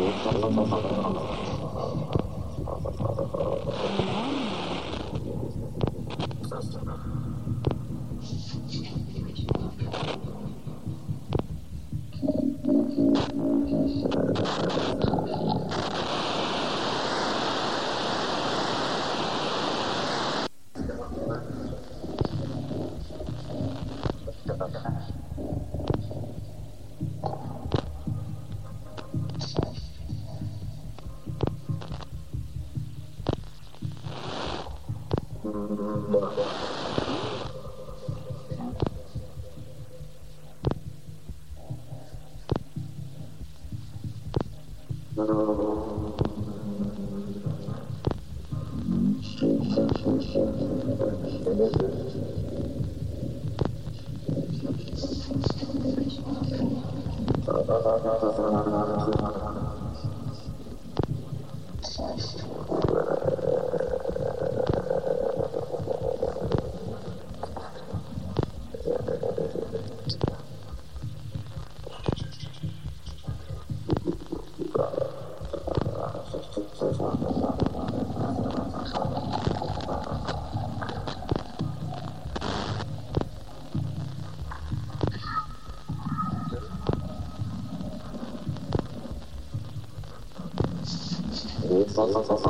Thank you. すみません。no, no, no.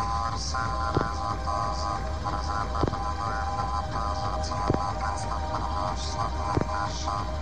Thank you.